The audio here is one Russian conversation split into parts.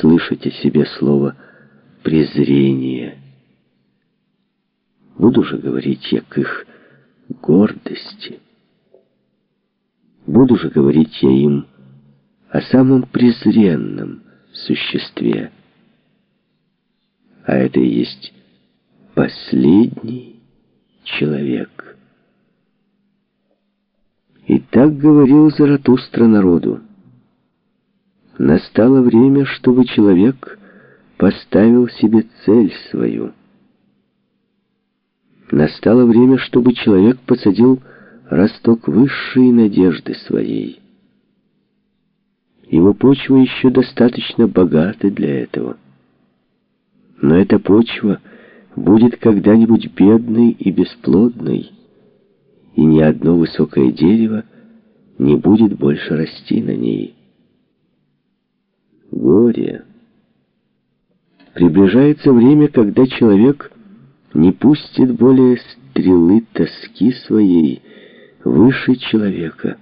слышать о себе слово «презрение». Буду же говорить я к их гордости. Буду же говорить я им о самом презренном существе. А это и есть последний человек. И так говорил Заратустра народу. Настало время, чтобы человек поставил себе цель свою. Настало время, чтобы человек посадил росток высшей надежды своей. Его почва еще достаточно богата для этого. Но эта почва будет когда-нибудь бедной и бесплодной, и ни одно высокое дерево не будет больше расти на ней. Горе. Приближается время, когда человек не пустит более стрелы тоски своей выше человека,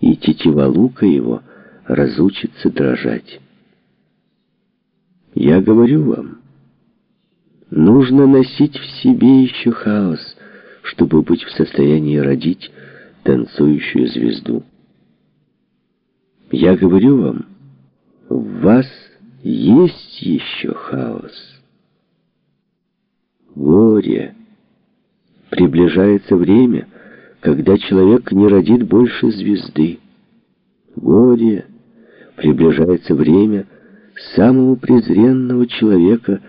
и тетива лука его разучится дрожать. Я говорю вам, нужно носить в себе еще хаос, чтобы быть в состоянии родить танцующую звезду. Я говорю вам, в вас есть еще хаос. Горе. Приближается время, когда человек не родит больше звезды. Горе. Приближается время самого презренного человека,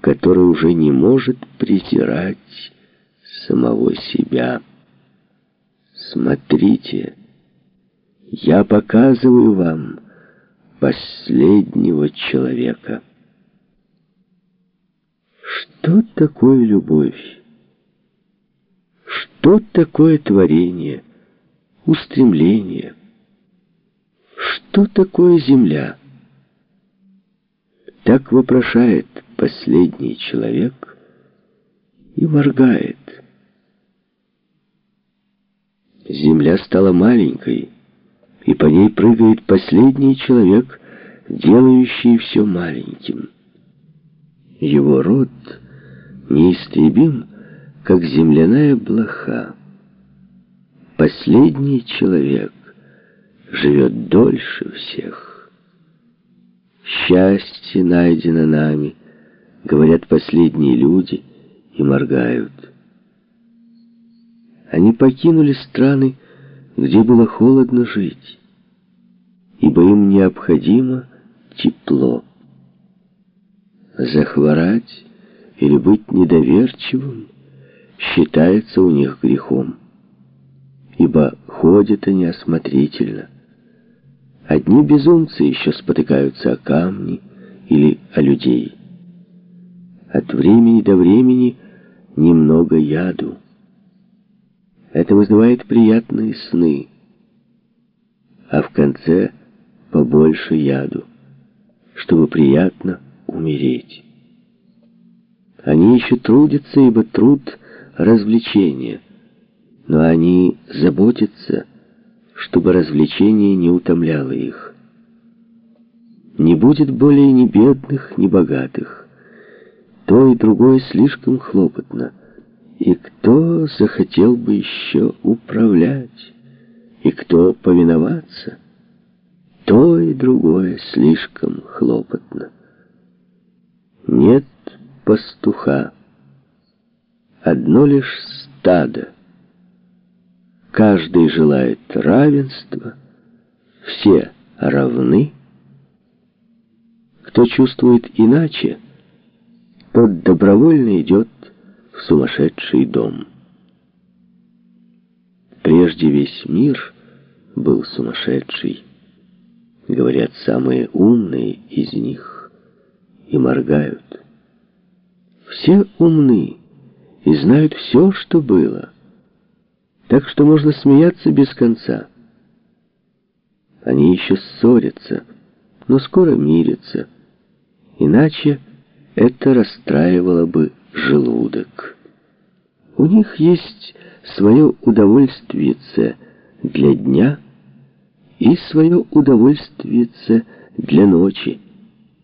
который уже не может презирать самого себя. Смотрите, я показываю вам, последнего человека. Что такое любовь? Что такое творение, устремление? Что такое земля? Так вопрошает последний человек и моргает. Земля стала маленькой, и по ней прыгает последний человек, делающий все маленьким. Его род неистребим, как земляная блоха. Последний человек живет дольше всех. Счастье найдено нами, говорят последние люди и моргают. Они покинули страны, где было холодно жить, ибо им необходимо тепло. Захворать или быть недоверчивым считается у них грехом, ибо ходят они осмотрительно. Одни безумцы еще спотыкаются о камни или о людей. От времени до времени немного яду. Это вызывает приятные сны, а в конце побольше яду, чтобы приятно умереть. Они еще трудятся, ибо труд — развлечение, но они заботятся, чтобы развлечение не утомляло их. Не будет более ни бедных, ни богатых. То и другое слишком хлопотно — и кто захотел бы еще управлять? И кто повиноваться? То и другое слишком хлопотно. Нет пастуха, одно лишь стадо. Каждый желает равенства, все равны. Кто чувствует иначе, тот добровольно идет в сумасшедший дом. Прежде весь мир был сумасшедший, говорят самые умные из них, и моргают. Все умны и знают все, что было, так что можно смеяться без конца. Они еще ссорятся, но скоро мирятся, иначе это расстраивало бы желудок. У них есть свое удовольствие для дня и свое удовольствие для ночи.